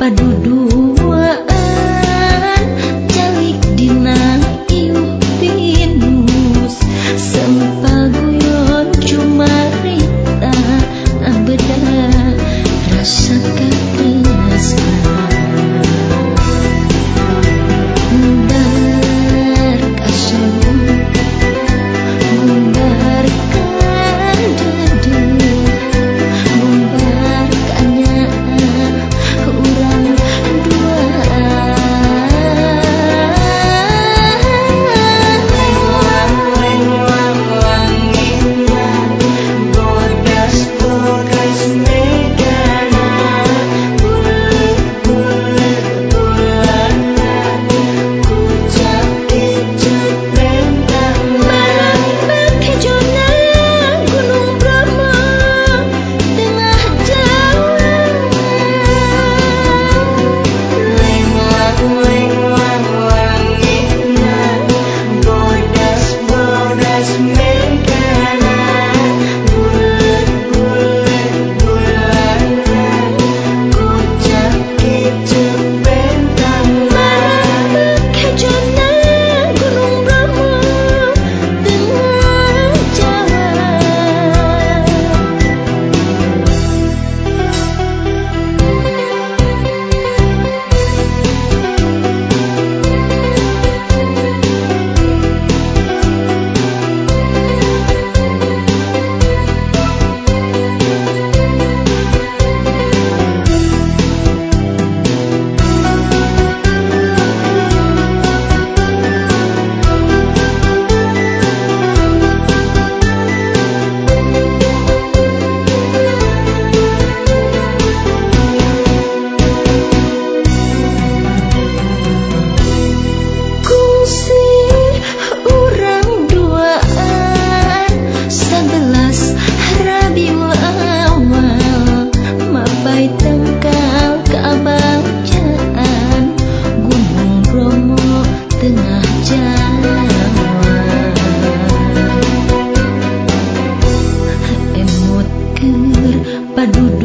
padun padu